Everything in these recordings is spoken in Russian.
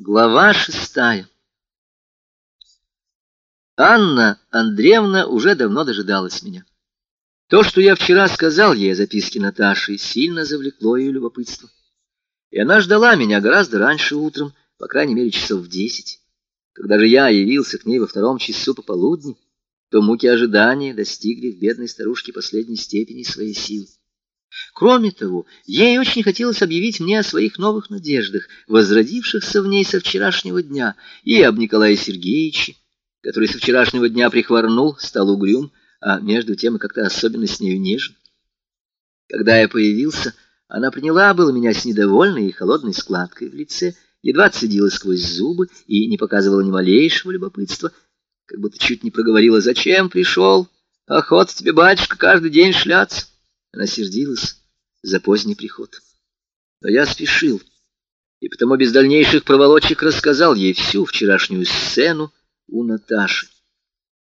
Глава шестая Анна Андреевна уже давно дожидалась меня. То, что я вчера сказал ей о записке Наташи, сильно завлекло ее любопытство. И она ждала меня гораздо раньше утром, по крайней мере, часов в десять. Когда же я явился к ней во втором часу пополудни, то муки ожидания достигли в бедной старушке последней степени своей силы. Кроме того, ей очень хотелось объявить мне о своих новых надеждах, возродившихся в ней со вчерашнего дня, и об Николае Сергеевиче, который со вчерашнего дня прихворнул, стал угрюм, а между тем и как-то особенно с нею нежен. Когда я появился, она приняла было меня с недовольной и холодной складкой в лице, едва цедила сквозь зубы и не показывала ни малейшего любопытства, как будто чуть не проговорила «Зачем пришел? Охота тебе, батюшка, каждый день шляться». Она сердилась за поздний приход. Но я спешил, и потому без дальнейших проволочек рассказал ей всю вчерашнюю сцену у Наташи.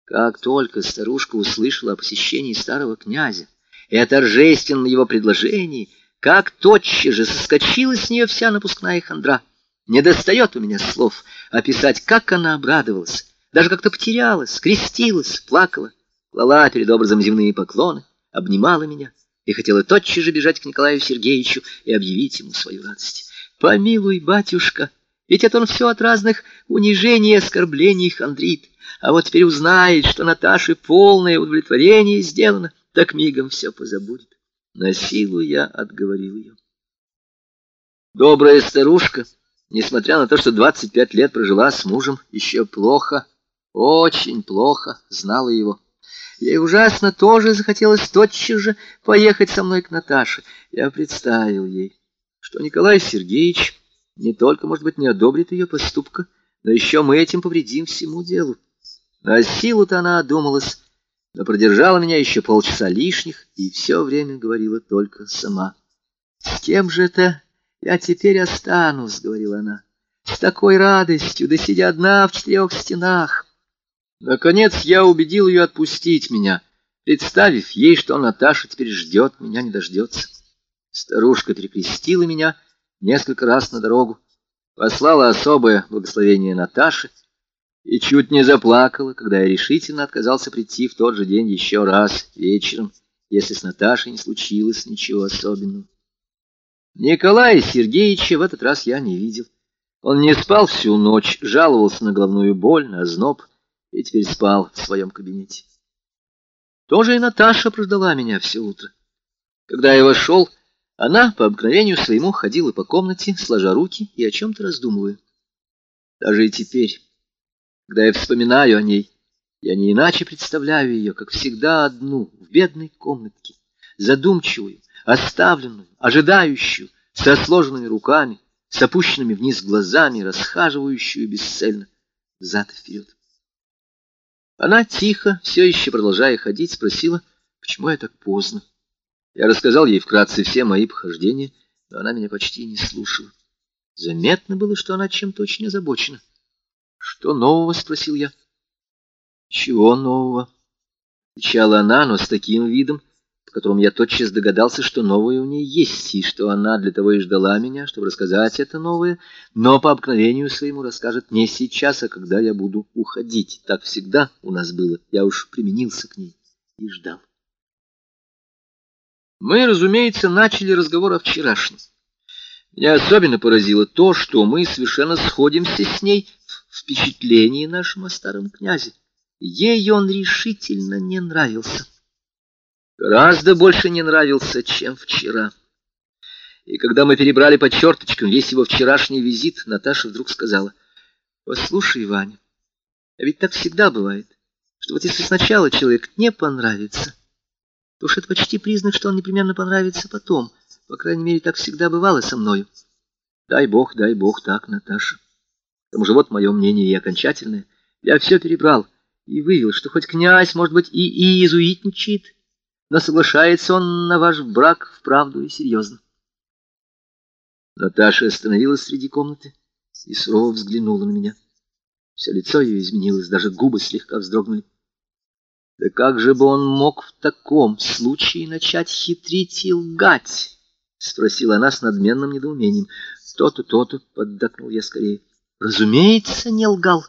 Как только старушка услышала о посещении старого князя и о торжественном его предложении, как тотчас же соскочила с нее вся напускная хандра. Не достает у меня слов описать, как она обрадовалась, даже как-то потерялась, крестилась, плакала, клала перед образом земные поклоны, обнимала меня и хотела тотчас же бежать к Николаю Сергеевичу и объявить ему свою радость. «Помилуй, батюшка, ведь это он все от разных унижений и оскорблений хандрит, а вот теперь узнает, что Наташе полное удовлетворение сделано, так мигом все позабудет». На силу я отговорил ее. Добрая старушка, несмотря на то, что 25 лет прожила с мужем, еще плохо, очень плохо знала его. Ей ужасно тоже захотелось тотчас же поехать со мной к Наташе. Я представил ей, что Николай Сергеевич не только, может быть, не одобрит ее поступка, но еще мы этим повредим всему делу. На силу-то она одумалась, но продержала меня еще полчаса лишних и все время говорила только сама. «С кем же это я теперь останусь?» — говорила она. «С такой радостью, да сидя одна в четырех стенах». Наконец я убедил ее отпустить меня, представив ей, что Наташа теперь ждет, меня не дождется. Старушка перекрестила меня несколько раз на дорогу, послала особое благословение Наташе и чуть не заплакала, когда я решительно отказался прийти в тот же день еще раз вечером, если с Наташей не случилось ничего особенного. Николая Сергеевича в этот раз я не видел. Он не спал всю ночь, жаловался на головную боль, на озноб, и теперь спал в своем кабинете. Тоже и Наташа прождала меня все утро. Когда я вошел, она по обыкновению своему ходила по комнате, сложа руки и о чем-то раздумывая. Даже и теперь, когда я вспоминаю о ней, я не иначе представляю ее, как всегда одну, в бедной комнатке, задумчивую, оставленную, ожидающую, со сложенными руками, с опущенными вниз глазами, расхаживающую бесцельно взад и вперед. Она тихо, все еще продолжая ходить, спросила, почему я так поздно. Я рассказал ей вкратце все мои похождения, но она меня почти не слушала. Заметно было, что она чем-то очень озабочена. «Что нового?» — спросил я. «Чего нового?» — отвечала она, но с таким видом, котором я тотчас догадался, что новое у ней есть, и что она для того и ждала меня, чтобы рассказать это новое, но по обыкновению своему расскажет не сейчас, а когда я буду уходить. Так всегда у нас было. Я уж применился к ней и ждал. Мы, разумеется, начали разговор о вчерашнем. Меня особенно поразило то, что мы совершенно сходимся с ней в впечатлении нашем о старом князе. Ей он решительно не нравился гораздо больше не нравился, чем вчера. И когда мы перебрали по черточкам весь его вчерашний визит, Наташа вдруг сказала, «Послушай, Ваня, а ведь так всегда бывает, что вот если сначала человек не понравится, то уж это почти признак, что он непременно понравится потом. По крайней мере, так всегда бывало со мною. Дай бог, дай бог так, Наташа. К тому же вот мое мнение и окончательное. Я все перебрал и вывел, что хоть князь, может быть, и, иезуитничает, но соглашается он на ваш брак вправду и серьезно. Наташа остановилась среди комнаты и сурово взглянула на меня. Все лицо ее изменилось, даже губы слегка вздрогнули. Да как же бы он мог в таком случае начать хитрить и лгать? Спросила она с надменным недоумением. То-то, то-то, поддакнул я скорее. Разумеется, не лгал.